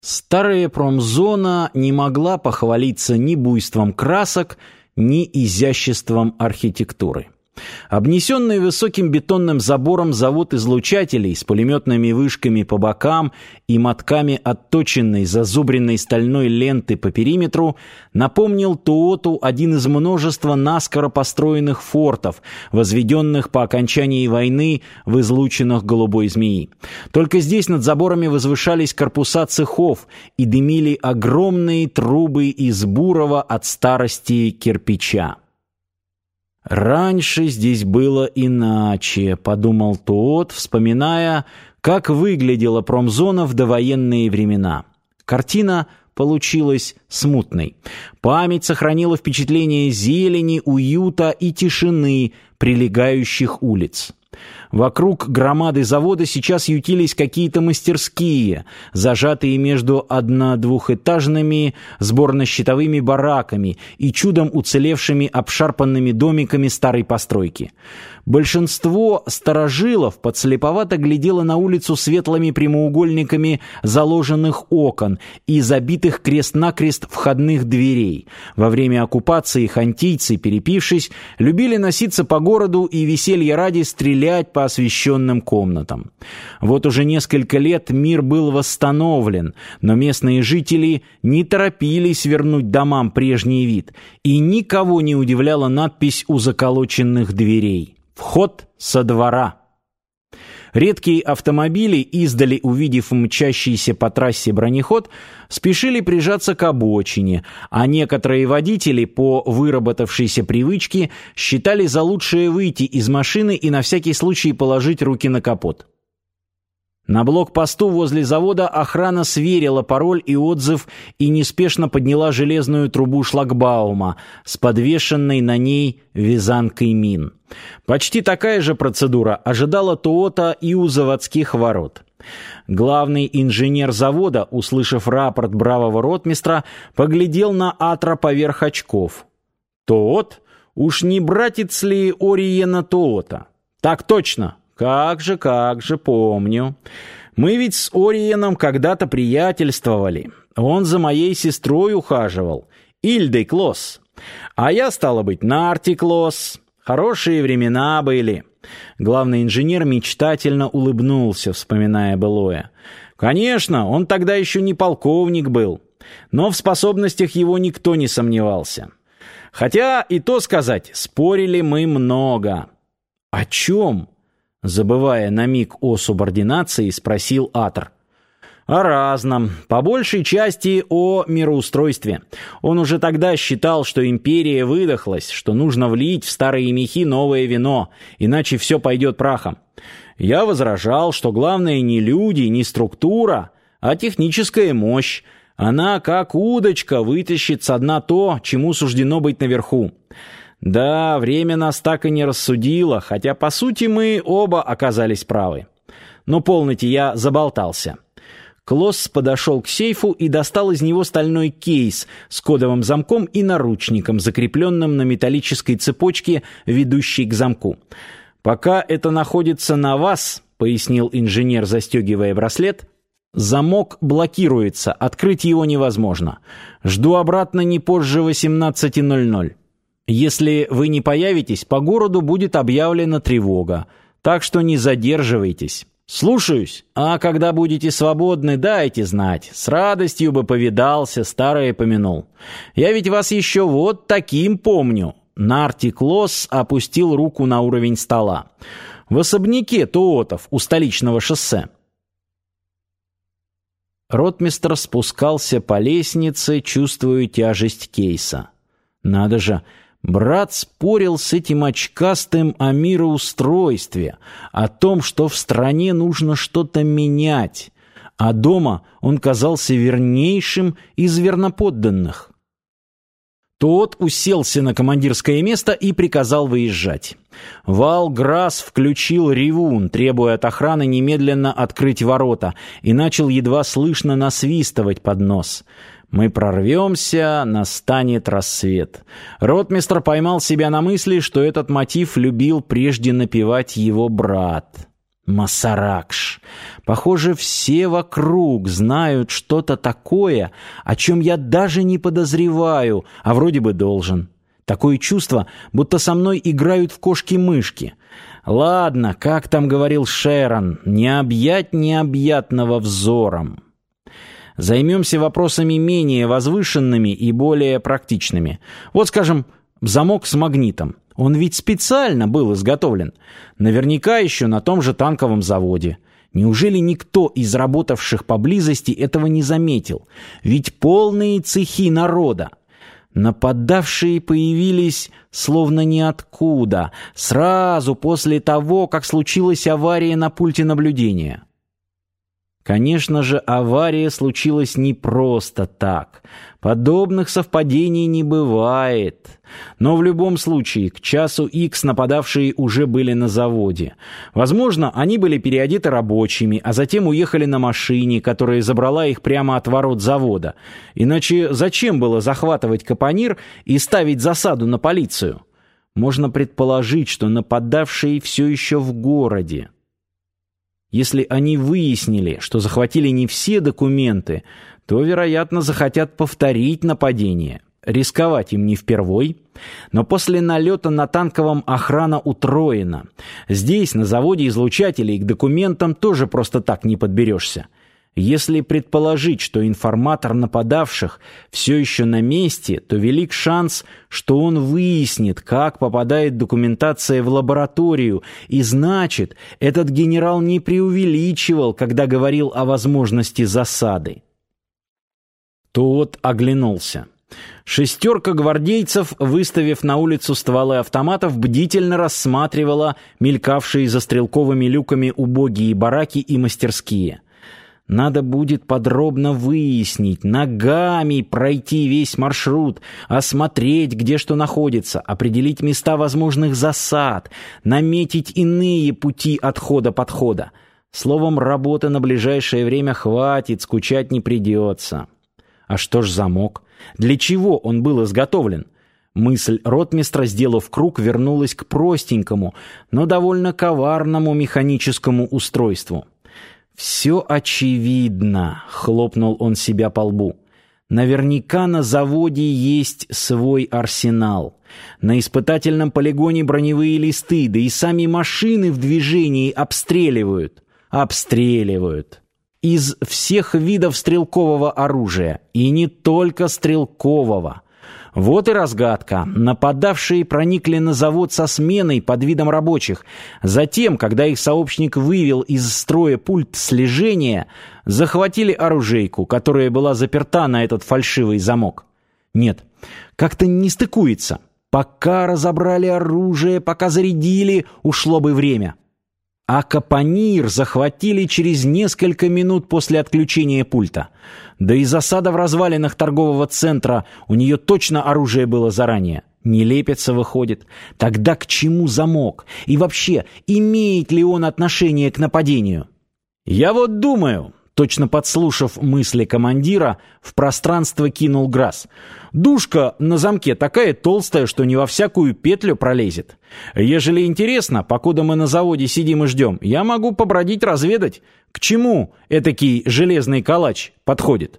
Старая промзона не могла похвалиться ни буйством красок, ни изяществом архитектуры. Обнесенный высоким бетонным забором завод излучателей с пулеметными вышками по бокам и мотками отточенной зазубренной стальной ленты по периметру напомнил Туоту один из множества наскоро построенных фортов, возведенных по окончании войны в излучинах голубой змеи. Только здесь над заборами возвышались корпуса цехов и дымили огромные трубы из бурого от старости кирпича. «Раньше здесь было иначе», — подумал тот, вспоминая, как выглядела промзона в довоенные времена. Картина получилась смутной. Память сохранила впечатление зелени, уюта и тишины прилегающих улиц. Вокруг громады завода сейчас ютились какие-то мастерские, зажатые между одно-двухэтажными сборно-щитовыми бараками и чудом уцелевшими обшарпанными домиками старой постройки. Большинство старожилов подслеповато глядело на улицу светлыми прямоугольниками заложенных окон и забитых крест-накрест входных дверей. Во время оккупации хантийцы, перепившись, любили носиться по городу и веселье ради стрелять по освещенным комнатам. Вот уже несколько лет мир был восстановлен, но местные жители не торопились вернуть домам прежний вид, и никого не удивляла надпись у заколоченных дверей. Вход со двора. Редкие автомобили, издали увидев мчащийся по трассе бронеход, спешили прижаться к обочине, а некоторые водители по выработавшейся привычке считали за лучшее выйти из машины и на всякий случай положить руки на капот. На блокпосту возле завода охрана сверила пароль и отзыв и неспешно подняла железную трубу шлагбаума с подвешенной на ней вязанкой мин. Почти такая же процедура ожидала Туота и у заводских ворот. Главный инженер завода, услышав рапорт бравого ротмистра, поглядел на Атра поверх очков. «Тоот? Уж не братец ли Ориена Тоота?» «Так точно!» Как же, как же, помню. Мы ведь с Ориеном когда-то приятельствовали. Он за моей сестрой ухаживал, Ильдой Клосс. А я, стало быть, Нарти Клосс. Хорошие времена были. Главный инженер мечтательно улыбнулся, вспоминая былое. Конечно, он тогда еще не полковник был, но в способностях его никто не сомневался. Хотя и то сказать, спорили мы много. О чем? Забывая на миг о субординации, спросил Атр. О разном, по большей части о мироустройстве. Он уже тогда считал, что империя выдохлась, что нужно влить в старые мехи новое вино, иначе все пойдет прахом. Я возражал, что главное не люди, не структура, а техническая мощь. Она, как удочка, вытащит со дна то, чему суждено быть наверху. Да, время нас так и не рассудило, хотя по сути мы оба оказались правы. Но полноте я заболтался. Клосс подошел к сейфу и достал из него стальной кейс с кодовым замком и наручником, закрепленным на металлической цепочке, ведущей к замку. «Пока это находится на вас», — пояснил инженер, застегивая браслет, — «замок блокируется, открыть его невозможно. Жду обратно не позже 18.00». Если вы не появитесь, по городу будет объявлена тревога, так что не задерживайтесь. Слушаюсь. А когда будете свободны, дайте знать. С радостью бы повидался, старое помянул. Я ведь вас еще вот таким помню. Нарти Клосс опустил руку на уровень стола. В особняке Туотов у столичного шоссе. Ротмистр спускался по лестнице, чувствуя тяжесть кейса. Надо же, Брат спорил с этим очкастым о мироустройстве, о том, что в стране нужно что-то менять, а дома он казался вернейшим из верноподданных. Тот уселся на командирское место и приказал выезжать. Вал Грасс включил ревун, требуя от охраны немедленно открыть ворота, и начал едва слышно насвистывать под нос — мы прорвемся, настанет рассвет. Ротмистр поймал себя на мысли, что этот мотив любил прежде напевать его брат. Масаракш. Похоже, все вокруг знают что-то такое, о чем я даже не подозреваю, а вроде бы должен. Такое чувство, будто со мной играют в кошки-мышки. Ладно, как там говорил Шерон, не объять необъятного взором. Займемся вопросами менее возвышенными и более практичными. Вот, скажем, замок с магнитом. Он ведь специально был изготовлен. Наверняка еще на том же танковом заводе. Неужели никто из работавших поблизости этого не заметил? Ведь полные цехи народа. Нападавшие появились словно ниоткуда, сразу после того, как случилась авария на пульте наблюдения. Конечно же, авария случилась не просто так. Подобных совпадений не бывает. Но в любом случае, к часу X нападавшие уже были на заводе. Возможно, они были переодеты рабочими, а затем уехали на машине, которая забрала их прямо от ворот завода. Иначе зачем было захватывать Капонир и ставить засаду на полицию? Можно предположить, что нападавшие все еще в городе. Если они выяснили, что захватили не все документы, то, вероятно, захотят повторить нападение. Рисковать им не впервой. Но после налета на танковом охрана утроена. Здесь, на заводе излучателей, к документам тоже просто так не подберешься. Если предположить, что информатор нападавших все еще на месте, то велик шанс, что он выяснит, как попадает документация в лабораторию, и значит, этот генерал не преувеличивал, когда говорил о возможности засады. Тот оглянулся. Шестерка гвардейцев, выставив на улицу стволы автоматов, бдительно рассматривала мелькавшие за стрелковыми люками убогие бараки и мастерские. Надо будет подробно выяснить, ногами пройти весь маршрут, осмотреть, где что находится, определить места возможных засад, наметить иные пути отхода-подхода. Словом, работы на ближайшее время хватит, скучать не придется. А что ж замок? Для чего он был изготовлен? Мысль ротмистра, сделав круг, вернулась к простенькому, но довольно коварному механическому устройству. «Все очевидно», — хлопнул он себя по лбу. «Наверняка на заводе есть свой арсенал. На испытательном полигоне броневые листы, да и сами машины в движении обстреливают. Обстреливают. Из всех видов стрелкового оружия. И не только стрелкового». Вот и разгадка. Нападавшие проникли на завод со сменой под видом рабочих. Затем, когда их сообщник вывел из строя пульт слежения, захватили оружейку, которая была заперта на этот фальшивый замок. Нет, как-то не стыкуется. Пока разобрали оружие, пока зарядили, ушло бы время. А Капонир захватили через несколько минут после отключения пульта. Да и засада в развалинах торгового центра, у нее точно оружие было заранее. Не лепится, выходит. Тогда к чему замок? И вообще, имеет ли он отношение к нападению? Я вот думаю, Точно подслушав мысли командира, в пространство кинул Грасс. «Душка на замке такая толстая, что не во всякую петлю пролезет. Ежели интересно, покуда мы на заводе сидим и ждем, я могу побродить разведать, к чему этакий железный калач подходит».